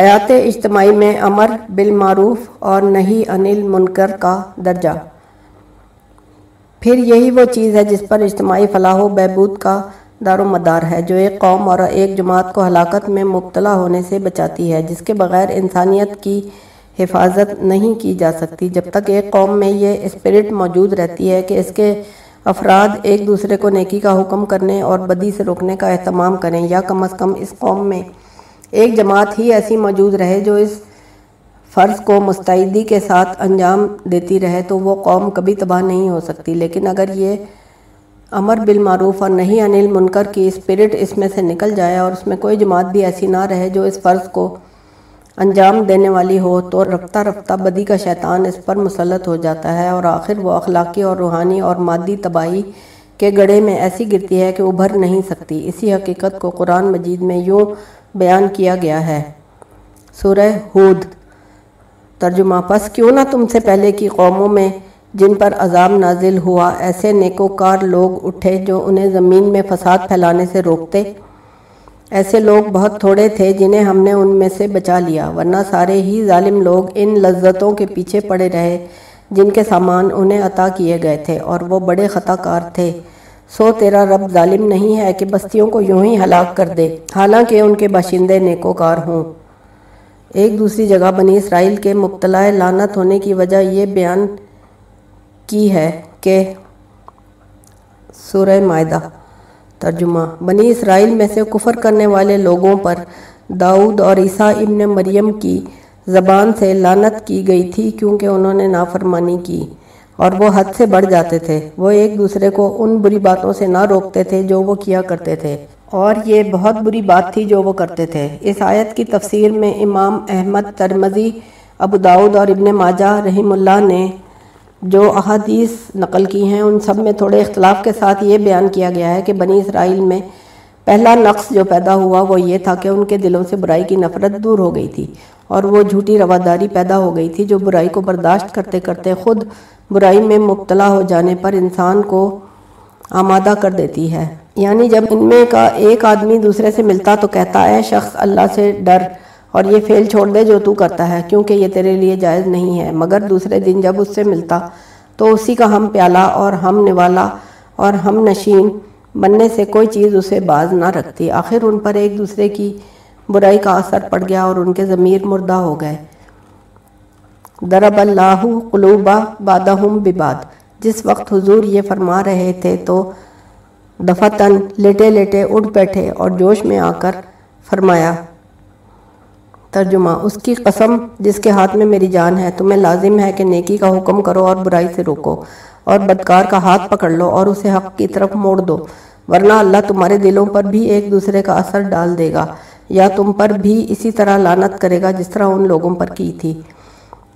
حیات اجتماعی میں امر بالمعروف اور نہیں انل منکر کا درجہ۔ پھر یہی وہ چیز ہے جس پر اجتماعی فلاح و بہبود کا دار و مدار ہے، جو ایک قوم اور ایک جماعت کو ہلاکت میں مبتلا ہونے سے بچاتی ہے، جس کے بغیر انسانیت کی حفاظت نہیں کی جا سکتی۔ جب تک ایک قوم میں یہ اسپرٹ موجود رہتی ہے کہ اس کے افراد ایک دوسرے کو نیکی کا حکم کرنے اور بدی سے روکنے کا اہتمام کریں، یا کم از کم اس قوم میں ایک جماعت ہی ایسی موجود رہے جو اس فرض کو مستعدی کے ساتھ انجام دیتی رہے تو وہ قوم کبھی تباہ نہیں ہو سکتی۔ لیکن اگر یہ امر بالمعروف اور نہیں انل منکر کی اسپرٹ اس میں سے نکل جائے اور اس میں کوئی جماعت بھی ایسی نہ رہے جو اس فرض کو انجام دینے والی ہو تو رفتہ رفتہ بدی کا شیطان اس پر مسلط ہو جاتا ہے اور آخر وہ اخلاقی اور روحانی اور مادی تباہی کے گڑے میں ایسی گرتی ہے کہ ابھر نہیں سکتی۔ اسی حقیقت کو قرآن مجید میں یوں بیان کیا گیا ہے۔ سورہ ہود۔ ترجمہ، پس کیوں نہ تم سے پہلے کی قوموں میں جن پر عذاب نازل ہوا، ایسے نیکوکار لوگ اٹھے جو انہیں زمین میں فساد پھیلانے سے روکتے۔ ایسے لوگ بہت تھوڑے تھے جنہیں ہم نے ان میں سے بچا لیا، ورنہ سارے ہی ظالم لوگ ان لذتوں کے پیچھے پڑے رہے جن کے سامان انہیں عطا کیے گئے تھے اور وہ بڑے خطا کار تھے۔ سو تیرا رب ظالم نہیں ہے کہ بستیوں کو یوں ہی ہلاک کر دے۔ حالانکہ ان کے باشندے نیکوکار ہوں۔ ایک دوسری جگہ بنی اسرائیل کے مبتلا لانت ہونے کی وجہ یہ بیان کی ہے کہ سورہ معدہ ترجمہ۔ بنی اسرائیل میں سے کفر کرنے والے لوگوں پر داؤد اور عیسیٰ ابن مریم کی زبان سے لانت کی گئی تھی کیونکہ انہوں نے نافرمانی کی۔ اور وہ حد سے بڑھ جاتے تھے۔ وہ ایک دوسرے کو ان بری باتوں سے نہ روکتے تھے جو وہ کیا کرتے تھے۔ اور یہ بہت بری بات تھی جو وہ کرتے تھے۔ اس آیت کی تفسیر میں امام احمد ترمزی ابو داود اور ابن ماجہ رحم اللہ نے جو احادیث نقل کی ہیں، ان سب میں تھوڑے اختلاف کے ساتھ یہ بیان کیا گیا ہے کہ بنی اسرائیل میں پہلا نقص جو پیدا ہوا وہ یہ تھا کہ ان کے دلوں سے برائی کی نفرت دور ہو گئی تھی۔ اور وہ جھوٹی رواداری پیدا ہو گئی تھی جو برائی کو برداشت کرتے کرتے خود برائی میں مبتلا ہو جانے پر انسان کو آمادہ کر دیتی ہے۔ یعنی جب ان میں کا ایک آدمی دوسرے سے ملتا تو کہتا ہے، شخص اللہ سے ڈر اور یہ فیل چھوڑ دے جو تو کرتا ہے، کیونکہ یہ تیرے لیے جائز نہیں ہے۔ مگر دوسرے دن جب اس سے ملتا تو اسی کا ہم پیالہ اور ہم نوالا اور ہم نشین بننے سے کوئی چیز اسے باز نہ رکھتی۔ آخر ان پر ایک دوسرے کی برائی کا اثر پڑ گیا اور ان کے ضمیر مردہ ہو گئے۔ درب اللہ قلوبہ بادہم بباد جس وقت حضور یہ فرما رہے تھے تو دفتن لیٹے لیٹے اٹھ بیٹھے اور جوش میں آ کر فرمایا، ترجمہ، اس کی قسم جس کے ہاتھ میں میری جان ہے، تمہیں لازم ہے کہ نیکی کا حکم کرو اور برائی سے روکو اور بدکار کا ہاتھ پکڑ لو اور اسے حق کی طرف موڑ دو، ورنہ اللہ تمہارے دلوں پر بھی ایک دوسرے کا اثر ڈال دے گا۔ یا تم پر بھی اسی طرح لانت کرے گا جس طرح ان لوگوں پر کی تھی۔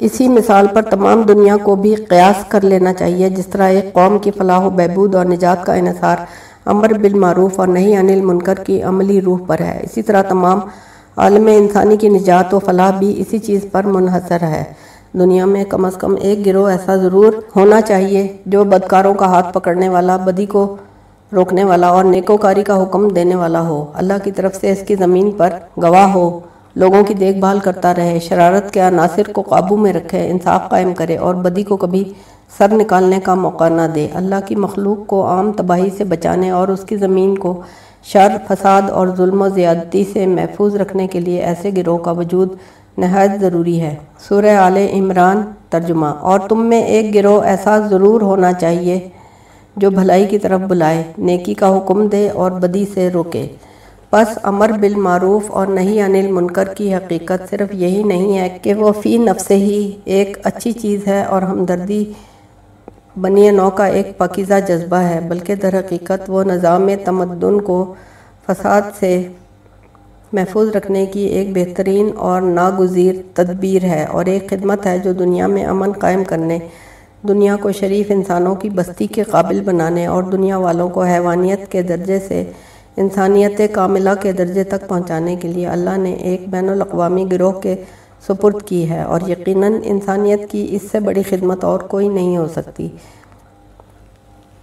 اسی مثال پر تمام دنیا کو بھی قیاس کر لینا چاہیے، جس طرح ایک قوم کی فلاح و بہبود اور نجات کا انحصار امر بالمعروف اور نہیں انل منکر کی عملی روح پر ہے۔ اسی طرح تمام عالم انسانی کی نجات و فلاح بھی اسی چیز پر منحصر ہے۔ دنیا میں کم از کم ایک گروہ ایسا ضرور ہونا چاہیے جو بدکاروں کا ہاتھ پکڑنے والا، بدی کو روکنے والا اور نیکوکاری کا حکم دینے والا ہو۔ اللہ کی طرف سے اس کی زمین پر گواہ ہو۔ لوگوں کی دیکھ بھال کرتا رہے۔ شرارت کے عناصر کو قابو میں رکھے۔ انصاف قائم کرے اور بدی کو کبھی سر نکالنے کا موقع نہ دے۔ اللہ کی مخلوق کو عام تباہی سے بچانے اور اس کی زمین کو شر، فساد اور ظلم و زیادتی سے محفوظ رکھنے کے لیے ایسے گروہ کا وجود نہایت ضروری ہے۔ سورہ آل عمران ترجمہ۔ اور تم میں ایک گروہ ایسا ضرور ہونا چاہیے جو بھلائی کی طرف بلائے، نیکی کا حکم دے اور بدی سے روکے۔ پس امر بالمعروف اور نہیں انل منکر کی حقیقت صرف یہی نہیں ہے کہ وہ فی نفس ہی ایک اچھی چیز ہے اور ہمدردی بنی نو کا ایک پاکیزہ جذبہ ہے، بلکہ در حقیقت وہ نظام تمدن کو فساد سے محفوظ رکھنے کی ایک بہترین اور ناگزیر تدبیر ہے اور ایک خدمت ہے جو دنیا میں امن قائم کرنے دنیا کو شریف انسانوں کی بستی کے قابل بنانے اور دنیا والوں کو حیوانیت کے درجے سے انسانیت کاملہ کے درجے تک پہنچانے کے لیے اللہ نے ایک بین الاقوامی گروہ کے سپرد کی ہے اور یقیناً انسانیت کی اس سے بڑی خدمت اور کوئی نہیں ہو سکتی۔